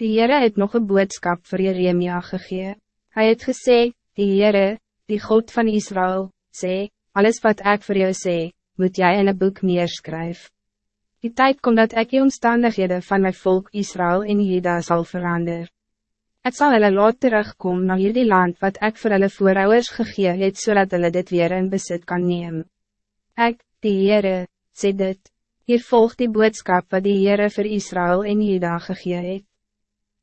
Die Heere het nog een boodskap voor Jeremia gegee. Hij het gesê, die Heere, die God van Israël, sê, alles wat ik voor jou sê, moet jij in een boek neerskryf. Die tijd komt dat ik de omstandigheden van mijn volk Israël in Juda zal veranderen. Het zal hulle laat terugkom na hierdie land wat ik voor hulle voorouders gegee het, zodat hulle dit weer in besit kan nemen. Ik, die Heere, sê dit, hier volgt die boodskap wat die Heere voor Israël en Juda gegee het.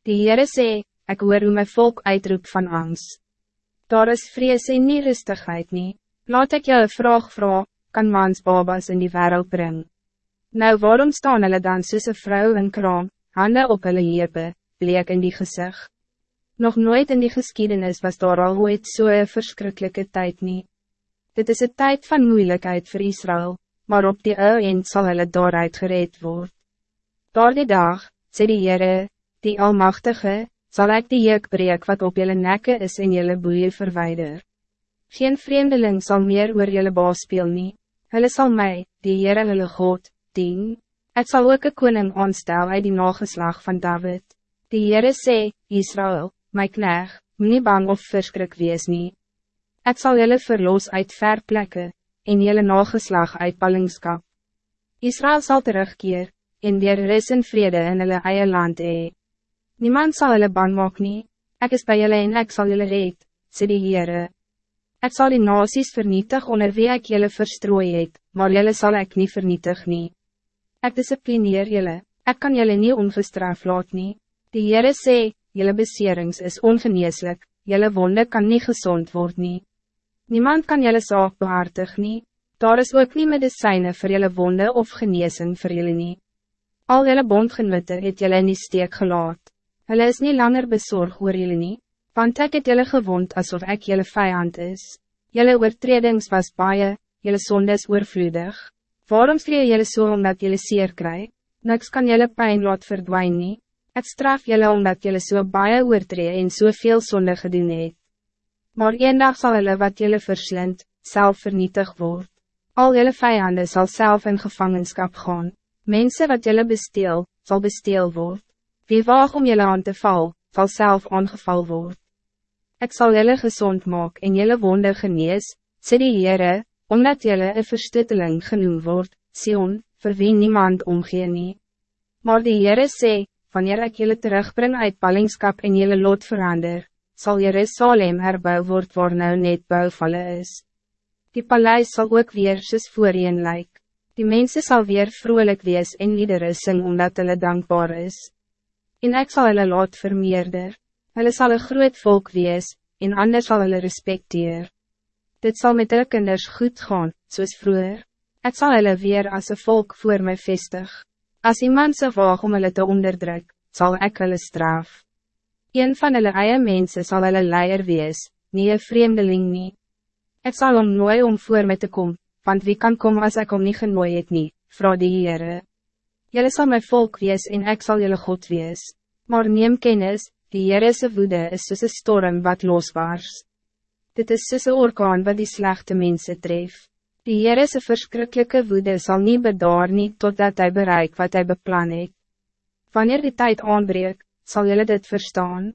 Die Heere sê, ek hoor hoe my volk uitroep van angst. Daar is vrees en nie rustigheid nie, laat ek jou een vraag vraag, kan mans babas in die wereld brengen. Nou waarom staan hulle dan soos een vrou in kraam, handen op hulle heepe, bleek in die gezicht? Nog nooit in die geschiedenis was daar al ooit zo'n so verschrikkelijke tijd niet. Dit is een tijd van moeilijkheid voor Israël, maar op die eind zal hulle daaruit gereed worden. Door die dag, sê die Heere, die Almachtige, zal ik die juk breek wat op jullie nekken is en jullie boeien verwijder. Geen vreemdeling zal meer oor jullie baas speel nie, hulle sal my, die Heere hulle God, dien. Het zal ook een koning aanstel uit die nageslag van David. Die Heere sê, Israël, my kneg, moet nie bang of verskrik wees nie. Ek sal jylle verloos uit ver plekke, en jylle nageslag uit ballingskap. Israël zal terugkeer, en weer ris in vrede in hulle eie land hee. Niemand zal hulle bang maak nie, ek is by jylle en ek sal jylle red, sê die Heere. Ek sal die nasies vernietig onder wie ek jylle verstrooi het, maar jylle sal ek nie vernietig nie. Ek disciplineer jylle, ek kan jylle nie ongestraf laat nie. Die Heere sê, jelle beserings is ongeneeslik, jelle wonde kan niet gezond worden. Nie. Niemand kan jelle zaak behartig nie, daar is ook nie medicijnen voor jelle wonde of geneesing voor jelle nie. Al jelle bondgenote het jelle nie steek gelaat, hulle is niet langer bezorgd oor jelle nie, want ek het jelle gewond alsof ik jelle vijand is. Jelle oortredings was baie, jelle sonde is oorvloedig. Waarom skree jelle so omdat jelle seer kry? Niks kan jelle pijn laat verdwijnen. nie. Het straf jullie omdat jullie so baie oortree en so sonde gedoen het. Maar een dag zal jullie wat jullie verslind, zelf vernietig word. Al jullie vijanden zal zelf in gevangenschap gaan. Mensen wat jullie besteel, zal besteel word. Wie waag om jullie aan te val, zal zelf aangeval word. Ik zal jullie gezond maken en jullie wonde genees, sê die Heere, omdat jullie een verstutteling genoemd wordt, Sion, vir wie niemand omgee nie. Maar die Heere sê, wanneer ik jullie terugbreng uit ballingskap en jullie lot verander, zal Jerusalem herbouw word waar nou net bouwvallen is. Die paleis zal ook weer soos voorheen lyk. Die mensen zal weer vrolijk wees en liedere sing omdat hulle dankbaar is. En ik zal hulle lot vermeerder. Hulle zal een groot volk wees, en anders zal hulle respecteer. Dit zal met hulle kinders goed gaan, soos vroeger. Ik zal hulle weer als een volk voor mij vestig. Als iemand se waag om hulle te onderdruk, zal ik hulle straf. Een van hulle eie mense sal hulle leier wees, nie een vreemdeling nie. Ek sal om nooi om voor me te komen, want wie kan komen als ik om nie genooi het nie, vrou die Heere. Julle sal my volk wees en ek sal julle God wees. Maar neem kennis, die Heere se woede is soos een storm wat losbaars. Dit is soos een orkaan wat die slechte mensen treft. Die Heere se verschrikkelijke woede zal niet bedaar nie totdat hij bereikt wat hij beplan het. Wanneer die tijd aanbreekt, zal jullie dit verstaan.